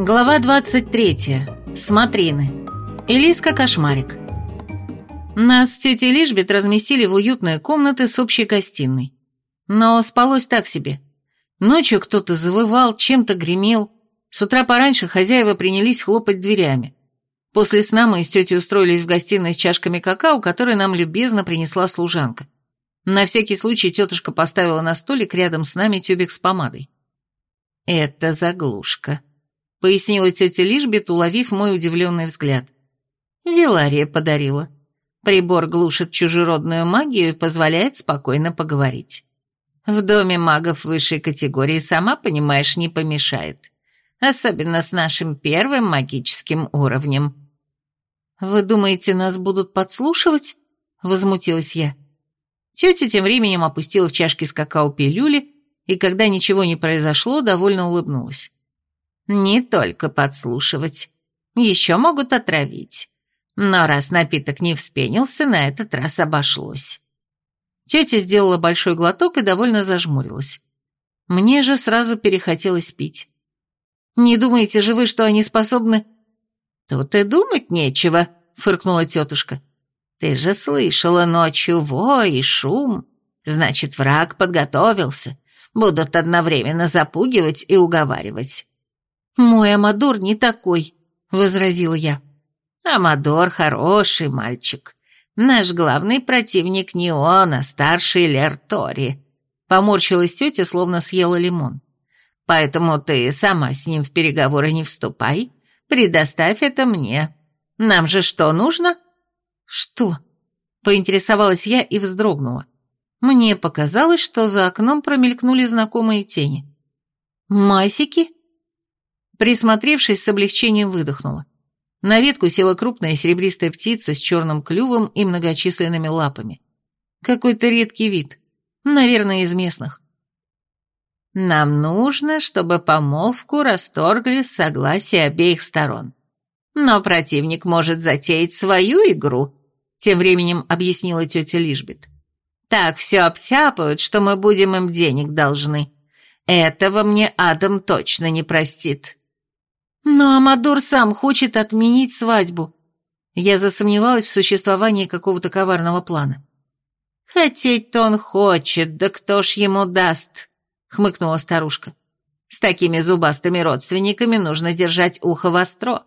Глава 23. Смотрины. Элиска Кошмарик. Нас с тетей Лишбет разместили в уютные комнаты с общей гостиной. Но спалось так себе. Ночью кто-то завывал, чем-то гремел. С утра пораньше хозяева принялись хлопать дверями. После сна мы с тетей устроились в гостиной с чашками какао, которые нам любезно принесла служанка. На всякий случай тетушка поставила на столик рядом с нами тюбик с помадой. «Это заглушка», — пояснила тетя Лишбет, уловив мой удивленный взгляд. «Вилария подарила. Прибор глушит чужеродную магию и позволяет спокойно поговорить. В доме магов высшей категории, сама понимаешь, не помешает. Особенно с нашим первым магическим уровнем». «Вы думаете, нас будут подслушивать?» — возмутилась я. Тетя тем временем опустила в чашки с какао пилюли и, когда ничего не произошло, довольно улыбнулась. Не только подслушивать. Еще могут отравить. Но раз напиток не вспенился, на этот раз обошлось. Тетя сделала большой глоток и довольно зажмурилась. Мне же сразу перехотелось пить. Не думаете же вы, что они способны... Тут и думать нечего, фыркнула тетушка. Ты же слышала ночью вой и шум. Значит, враг подготовился. Будут одновременно запугивать и уговаривать. «Мой Амадор не такой», — возразила я. «Амадор хороший мальчик. Наш главный противник не он, а старший Лер Тори», — поморщилась тетя, словно съела лимон. «Поэтому ты сама с ним в переговоры не вступай. Предоставь это мне. Нам же что нужно?» «Что?» — поинтересовалась я и вздрогнула. Мне показалось, что за окном промелькнули знакомые тени. «Масики?» Присмотревшись, с облегчением выдохнула. На ветку села крупная серебристая птица с черным клювом и многочисленными лапами. Какой-то редкий вид. Наверное, из местных. Нам нужно, чтобы помолвку расторгли с согласия обеих сторон. Но противник может затеять свою игру, тем временем объяснила тетя Лишбет. Так все обтяпают, что мы будем им денег должны. Этого мне Адам точно не простит. Но Амадор сам хочет отменить свадьбу. Я засомневалась в существовании какого-то коварного плана. «Хотеть-то он хочет, да кто ж ему даст?» — хмыкнула старушка. «С такими зубастыми родственниками нужно держать ухо востро.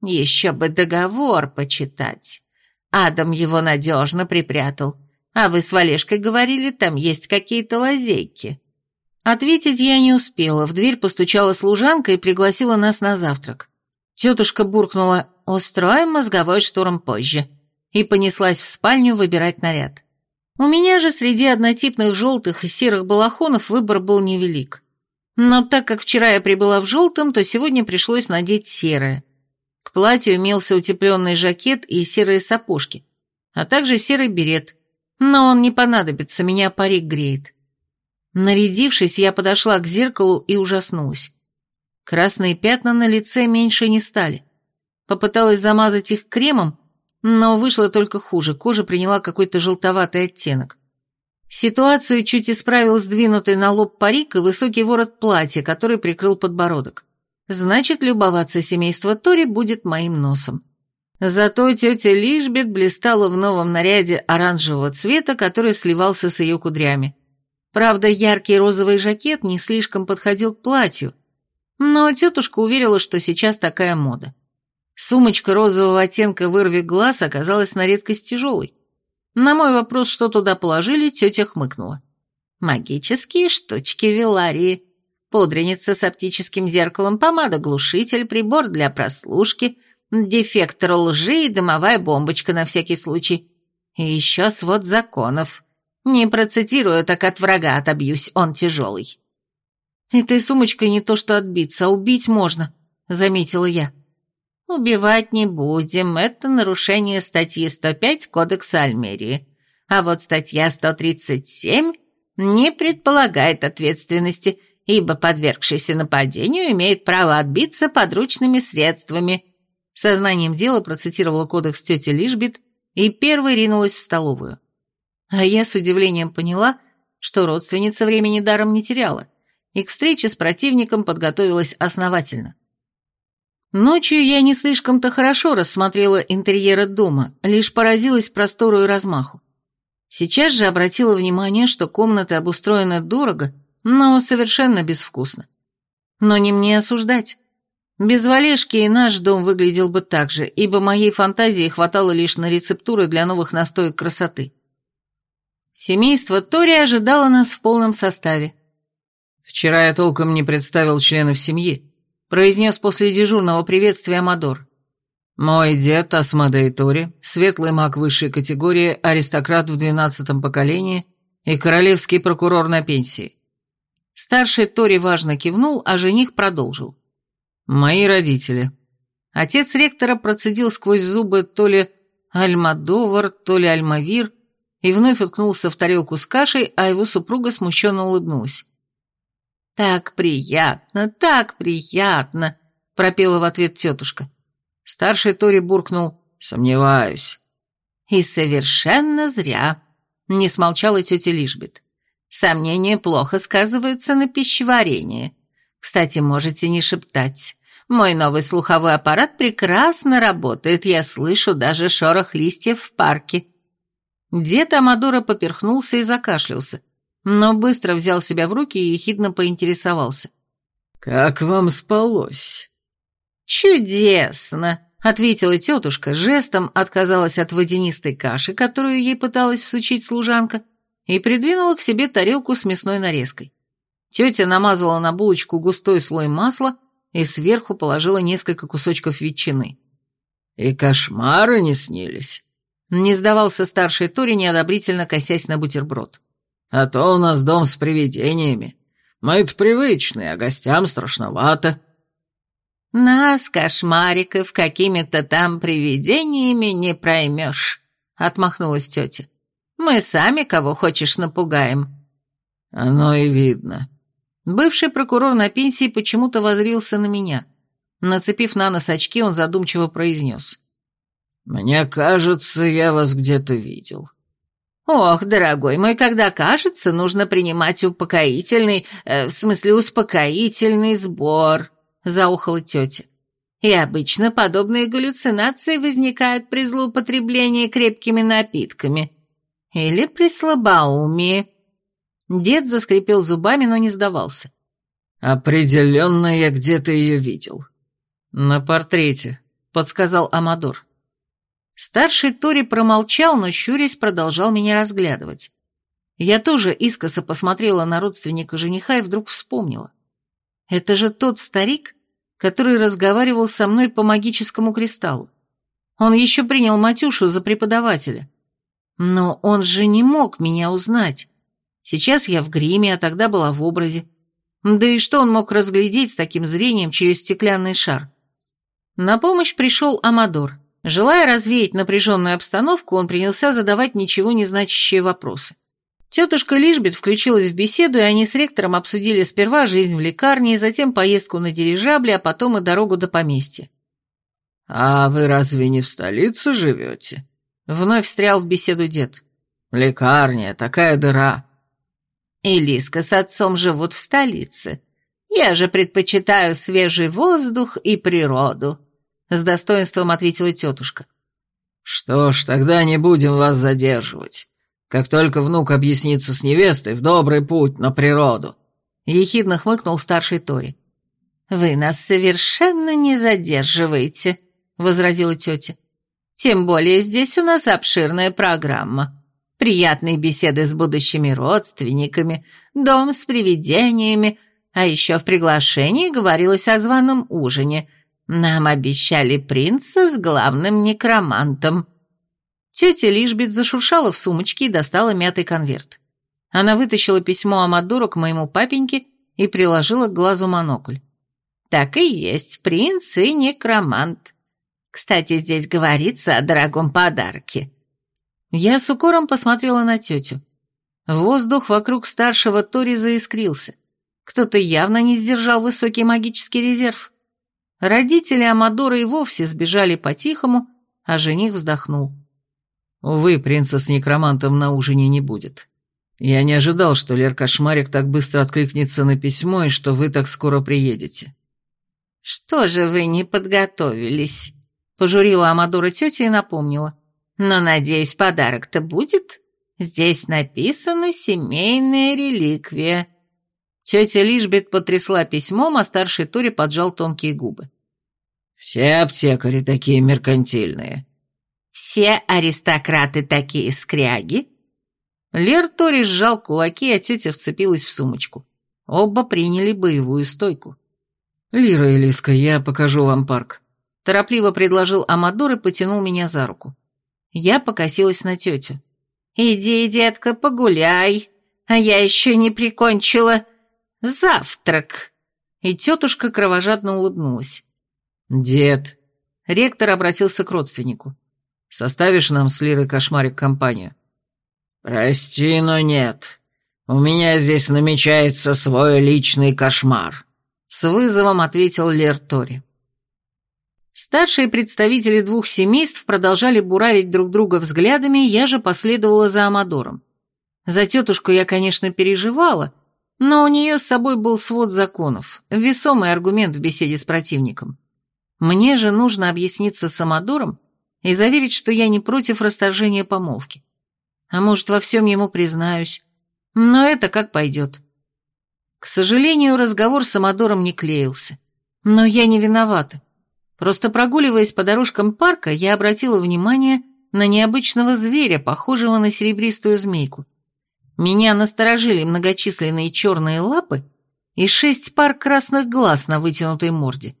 Еще бы договор почитать. Адам его надежно припрятал. А вы с Валешкой говорили, там есть какие-то лазейки». Ответить я не успела, в дверь постучала служанка и пригласила нас на завтрак. Тетушка буркнула «Устроим мозговой штурм позже» и понеслась в спальню выбирать наряд. У меня же среди однотипных желтых и серых балахонов выбор был невелик. Но так как вчера я прибыла в желтом, то сегодня пришлось надеть серое. К платью имелся утепленный жакет и серые сапожки, а также серый берет. Но он не понадобится, меня парик греет. Нарядившись, я подошла к зеркалу и ужаснулась. Красные пятна на лице меньше не стали. Попыталась замазать их кремом, но вышло только хуже, кожа приняла какой-то желтоватый оттенок. Ситуацию чуть исправил сдвинутый на лоб парик и высокий ворот платья, который прикрыл подбородок. Значит, любоваться семейство Тори будет моим носом. Зато тетя Лишбет блистала в новом наряде оранжевого цвета, который сливался с ее кудрями. Правда, яркий розовый жакет не слишком подходил к платью, но тетушка уверила, что сейчас такая мода. Сумочка розового оттенка вырви глаз оказалась на редкость тяжелой. На мой вопрос, что туда положили, тетя хмыкнула. «Магические штучки Виларии. Пудреница с оптическим зеркалом, помада-глушитель, прибор для прослушки, дефектор лжи и дымовая бомбочка на всякий случай. И еще свод законов. Не процитирую, так от врага отобьюсь, он тяжелый. Этой сумочкой не то что отбиться, а убить можно, заметила я. Убивать не будем, это нарушение статьи 105 Кодекса Альмерии. А вот статья 137 не предполагает ответственности, ибо подвергшийся нападению имеет право отбиться подручными средствами. Сознанием дела процитировала кодекс тети Лишбит и первой ринулась в столовую. А я с удивлением поняла, что родственница времени даром не теряла, и к встрече с противником подготовилась основательно. Ночью я не слишком-то хорошо рассмотрела интерьеры дома, лишь поразилась простору и размаху. Сейчас же обратила внимание, что комнаты обустроены дорого, но совершенно безвкусно. Но не мне осуждать. Без Валешки и наш дом выглядел бы так же, ибо моей фантазии хватало лишь на рецептуры для новых настоек красоты. Семейство Тори ожидало нас в полном составе. «Вчера я толком не представил членов семьи», — произнес после дежурного приветствия Амадор. «Мой дед Асмадей Тори, светлый маг высшей категории, аристократ в двенадцатом поколении и королевский прокурор на пенсии». Старший Тори важно кивнул, а жених продолжил. «Мои родители». Отец ректора процедил сквозь зубы то ли Альмадовар, то ли Альмавир, и вновь уткнулся в тарелку с кашей, а его супруга смущенно улыбнулась. «Так приятно, так приятно!» — пропела в ответ тетушка. Старший Тори буркнул «Сомневаюсь». «И совершенно зря», — не смолчала тетя Лишбет. «Сомнения плохо сказываются на пищеварении. Кстати, можете не шептать. Мой новый слуховой аппарат прекрасно работает, я слышу даже шорох листьев в парке». Дед Амадора поперхнулся и закашлялся, но быстро взял себя в руки и ехидно поинтересовался. «Как вам спалось?» «Чудесно!» — ответила тетушка, жестом отказалась от водянистой каши, которую ей пыталась всучить служанка, и придвинула к себе тарелку с мясной нарезкой. Тетя намазала на булочку густой слой масла и сверху положила несколько кусочков ветчины. «И кошмары не снились?» Не сдавался старший Тори, неодобрительно косясь на бутерброд. «А то у нас дом с привидениями. Мы-то привычные, а гостям страшновато». «Нас, кошмариков, какими-то там привидениями не проймешь», — отмахнулась тетя. «Мы сами кого хочешь напугаем». «Оно и видно». Бывший прокурор на пенсии почему-то возрился на меня. Нацепив на нос очки, он задумчиво произнес. «Мне кажется, я вас где-то видел». «Ох, дорогой мой, когда кажется, нужно принимать упокоительный, э, в смысле успокоительный сбор», заухала тетя. И обычно подобные галлюцинации возникают при злоупотреблении крепкими напитками. Или при слабоумии. Дед заскрипел зубами, но не сдавался. «Определенно я где-то ее видел». «На портрете», — подсказал Амадор. Старший Тори промолчал, но щурясь продолжал меня разглядывать. Я тоже искоса посмотрела на родственника жениха и вдруг вспомнила. Это же тот старик, который разговаривал со мной по магическому кристаллу. Он еще принял Матюшу за преподавателя. Но он же не мог меня узнать. Сейчас я в гриме, а тогда была в образе. Да и что он мог разглядеть с таким зрением через стеклянный шар? На помощь пришел Амадор. Желая развеять напряженную обстановку, он принялся задавать ничего не значащие вопросы. Тетушка Лишбет включилась в беседу, и они с ректором обсудили сперва жизнь в лекарне, затем поездку на дирижабле, а потом и дорогу до поместья. «А вы разве не в столице живете?» Вновь встрял в беседу дед. «Лекарня, такая дыра». «И Лиска с отцом живут в столице. Я же предпочитаю свежий воздух и природу», — с достоинством ответила тетушка. «Что ж, тогда не будем вас задерживать. Как только внук объяснится с невестой, в добрый путь на природу», — ехидно хмыкнул старший Тори. «Вы нас совершенно не задерживаете», — возразила тетя. «Тем более здесь у нас обширная программа. Приятные беседы с будущими родственниками, дом с привидениями, а еще в приглашении говорилось о званом ужине. Нам обещали принца с главным некромантом». Тетя Лишбет зашуршала в сумочке и достала мятый конверт. Она вытащила письмо Амадору к моему папеньке и приложила к глазу монокль. «Так и есть, принц и некромант. Кстати, здесь говорится о дорогом подарке». Я с укором посмотрела на тетю. Воздух вокруг старшего Тори заискрился. Кто-то явно не сдержал высокий магический резерв. Родители Амадора и вовсе сбежали по-тихому, а жених вздохнул. Увы, принца с некромантом на ужине не будет. Я не ожидал, что Лер Кошмарик так быстро откликнется на письмо и что вы так скоро приедете. «Что же вы не подготовились?» — пожурила Амадора тетя и напомнила. «Но, надеюсь, подарок-то будет? Здесь написано «семейная реликвия». Тетя Лишбет потрясла письмом, а старший Тори поджал тонкие губы. «Все аптекари такие меркантильные». «Все аристократы такие скряги?» Лер Тори сжал кулаки, а тетя вцепилась в сумочку. Оба приняли боевую стойку. «Лира и Лиска, я покажу вам парк», — торопливо предложил Амадор и потянул меня за руку. Я покосилась на тетю. «Иди, детка, погуляй, а я еще не прикончила завтрак». И тетушка кровожадно улыбнулась. «Дед», — ректор обратился к родственнику, — «составишь нам с Лирой кошмарик компанию?» «Прости, но нет. У меня здесь намечается свой личный кошмар». С вызовом ответил Лер Тори. Старшие представители двух семейств продолжали буравить друг друга взглядами, я же последовала за Амадором. За тетушку я, конечно, переживала, но у нее с собой был свод законов, весомый аргумент в беседе с противником. Мне же нужно объясниться с Амадором и заверить, что я не против расторжения помолвки. А может, во всем ему признаюсь. Но это как пойдет. К сожалению, разговор с Амадором не клеился. Но я не виновата. Просто прогуливаясь по дорожкам парка, я обратила внимание на необычного зверя, похожего на серебристую змейку. Меня насторожили многочисленные черные лапы и шесть пар красных глаз на вытянутой морде.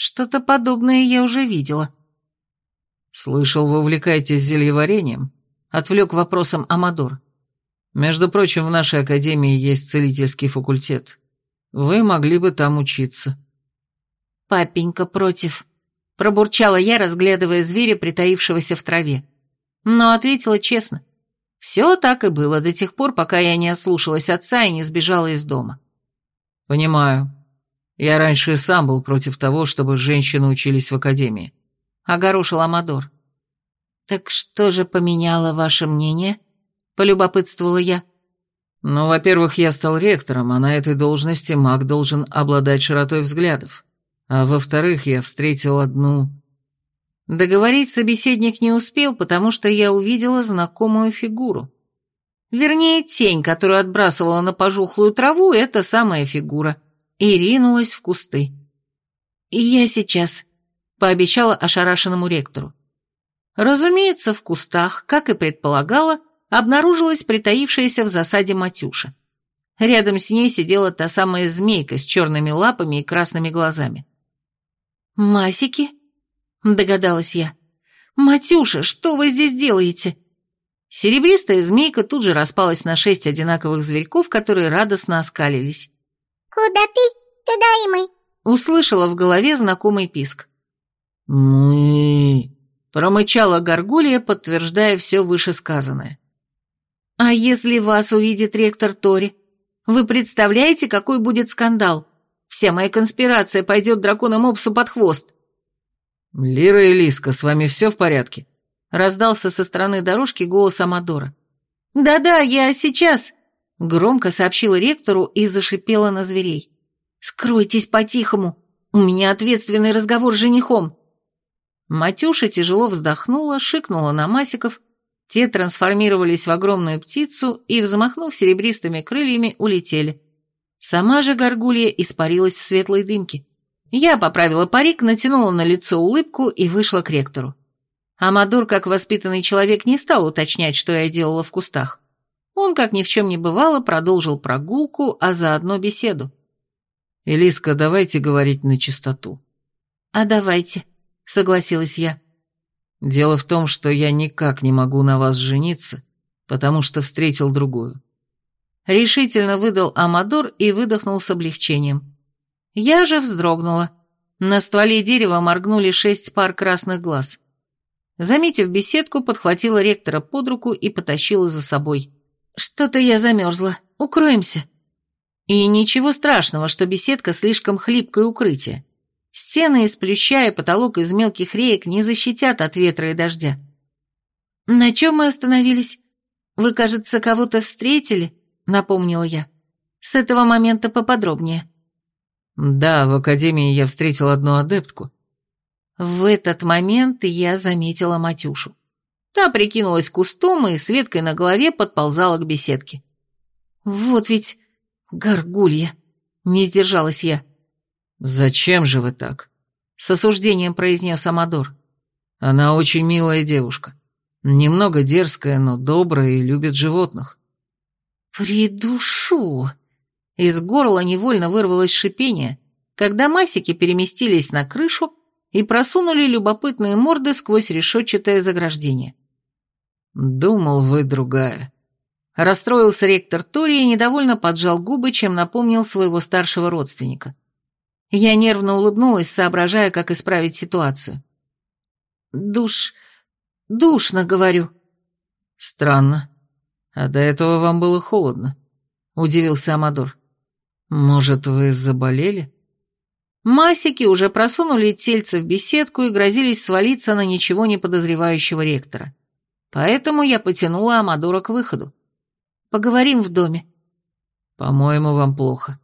Что-то подобное я уже видела. «Слышал, вы увлекаетесь зельеварением?» — отвлек вопросом Амадор. Между прочим, в нашей академии есть целительский факультет. Вы могли бы там учиться». «Папенька против», — пробурчала я, разглядывая зверя, притаившегося в траве. Но ответила честно. Все так и было до тех пор, пока я не ослушалась отца и не сбежала из дома. «Понимаю. Я раньше и сам был против того, чтобы женщины учились в академии», — огорошил Амадор. «Так что же поменяло ваше мнение?» полюбопытствовала я. «Ну, во-первых, я стал ректором, а на этой должности маг должен обладать широтой взглядов. А во-вторых, я встретил одну...» Договорить собеседник не успел, потому что я увидела знакомую фигуру. Вернее, тень, которую отбрасывала на пожухлую траву, это самая фигура. И ринулась в кусты. «Я сейчас», — пообещала ошарашенному ректору. Разумеется, в кустах, как и предполагала, обнаружилась притаившаяся в засаде Матюша. Рядом с ней сидела та самая змейка с черными лапами и красными глазами. «Масики?» — догадалась я. «Матюша, что вы здесь делаете?» Серебристая змейка тут же распалась на шесть одинаковых зверьков, которые радостно оскалились. «Куда ты, туда и мы», — услышала в голове знакомый писк. «Мы...» — промычала горгулья, подтверждая все вышесказанное. А если вас увидит ректор Тори? Вы представляете, какой будет скандал? Вся моя конспирация пойдет драконом Опсу под хвост. «Лира и Лиска, с вами все в порядке?» Раздался со стороны дорожки голос Амадора. «Да-да, я сейчас», — громко сообщила ректору и зашипела на зверей. «Скройтесь по-тихому, у меня ответственный разговор с женихом». Матюша тяжело вздохнула, шикнула на Масиков те трансформировались в огромную птицу и, взмахнув серебристыми крыльями, улетели. Сама же горгулья испарилась в светлой дымке. Я поправила парик, натянула на лицо улыбку и вышла к ректору. Амадур, как воспитанный человек, не стал уточнять, что я делала в кустах. Он, как ни в чем не бывало, продолжил прогулку, а заодно беседу. «Элиска, давайте говорить на чистоту». «А давайте», — согласилась я. Дело в том, что я никак не могу на вас жениться, потому что встретил другую. Решительно выдал Амадор и выдохнул с облегчением. Я же вздрогнула. На стволе дерева моргнули шесть пар красных глаз. Заметив беседку, подхватила ректора под руку и потащила за собой. «Что-то я замерзла. Укроемся». И ничего страшного, что беседка слишком хлипкое укрытие. Стены из плюща и потолок из мелких реек не защитят от ветра и дождя. «На чем мы остановились? Вы, кажется, кого-то встретили?» — напомнила я. «С этого момента поподробнее». Да, в академии я встретил одну адептку. В этот момент я заметила Матюшу. Та прикинулась кустом и с веткой на голове подползала к беседке. «Вот ведь горгулья!» — не сдержалась я. «Зачем же вы так?» — с осуждением произнес Амадор. «Она очень милая девушка. Немного дерзкая, но добрая и любит животных». «Придушу!» Из горла невольно вырвалось шипение, когда масики переместились на крышу и просунули любопытные морды сквозь решетчатое заграждение. «Думал, вы другая». Расстроился ректор Тори и недовольно поджал губы, чем напомнил своего старшего родственника. Я нервно улыбнулась, соображая, как исправить ситуацию. «Душ... душно, говорю». «Странно. А до этого вам было холодно», — удивился Амадор. «Может, вы заболели?» Масики уже просунули тельце в беседку и грозились свалиться на ничего не подозревающего ректора. Поэтому я потянула Амадора к выходу. «Поговорим в доме». «По-моему, вам плохо.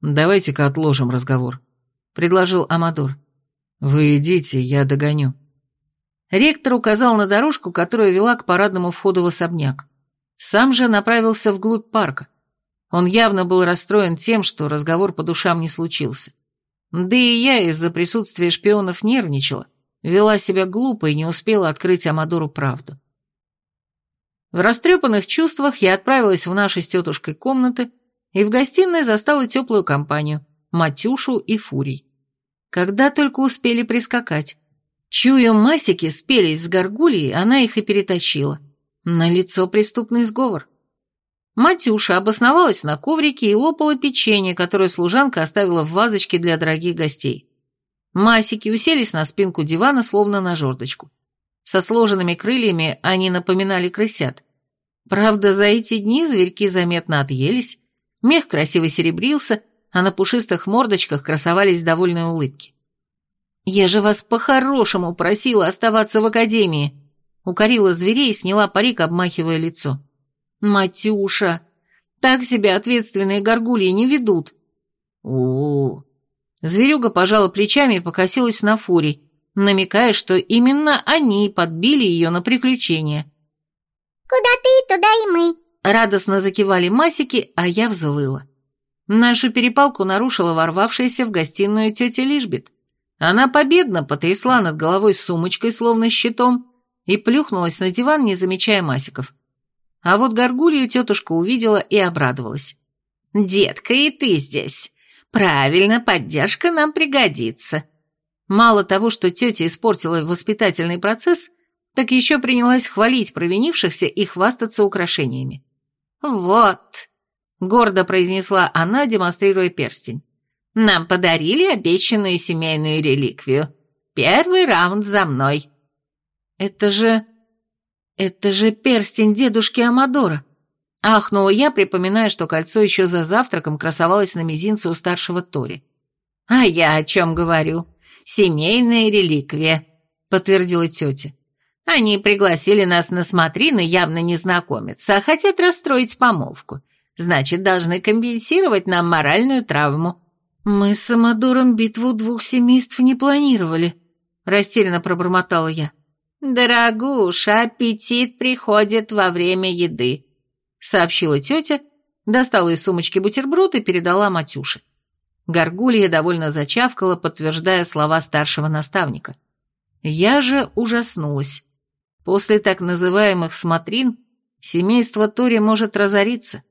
Давайте-ка отложим разговор», — предложил Амадор. «Вы идите, я догоню». Ректор указал на дорожку, которая вела к парадному входу в особняк. Сам же направился вглубь парка. Он явно был расстроен тем, что разговор по душам не случился. Да и я из-за присутствия шпионов нервничала, вела себя глупо и не успела открыть Амадору правду. В растрепанных чувствах я отправилась в наши с тетушкой комнаты и в гостиной застала теплую компанию, Матюшу и Фурий. Когда только успели прискакать. Чую, масики спелись с горгульей, она их и перетащила. На лицо преступный сговор. Матюша обосновалась на коврике и лопала печенье, которое служанка оставила в вазочке для дорогих гостей. Масики уселись на спинку дивана, словно на жердочку. Со сложенными крыльями они напоминали крысят. Правда, за эти дни зверьки заметно отъелись, мех красиво серебрился, а на пушистых мордочках красовались довольные улыбки. «Я же вас по-хорошему просила оставаться в академии», — укорила зверей и сняла парик, обмахивая лицо. «Матюша, так себя ответственные горгульи не ведут». У, -у, у Зверюга пожала плечами и покосилась на Фури, намекая, что именно они подбили ее на приключения. «Куда ты, туда и мы», — радостно закивали масики, а я взвыла. Нашу перепалку нарушила ворвавшаяся в гостиную тетя Лишбет. Она победно потрясла над головой сумочкой, словно щитом, и плюхнулась на диван, не замечая масиков. А вот горгулью тетушка увидела и обрадовалась. «Детка, и ты здесь. Правильно, поддержка нам пригодится». Мало того, что тетя испортила воспитательный процесс, так еще принялась хвалить провинившихся и хвастаться украшениями. «Вот», — гордо произнесла она, демонстрируя перстень, «нам подарили обещанную семейную реликвию. Первый раунд за мной». «Это же...» «Это же перстень дедушки Амадора!» Ахнула я, припоминая, что кольцо еще за завтраком красовалось на мизинце у старшего Тори. «А я о чем говорю? Семейная реликвия», — подтвердила тетя. «Они пригласили нас на смотрины, явно не знакомиться, а хотят расстроить помолвку. Значит, должны компенсировать нам моральную травму». «Мы с Амадором битву двух семейств не планировали», — растерянно пробормотала я. «Дорогуша, аппетит приходит во время еды», — сообщила тетя, достала из сумочки бутерброд и передала Матюше. Горгулья довольно зачавкала, подтверждая слова старшего наставника. Я же ужаснулась. После так называемых «смотрин» семейство Тори может разориться.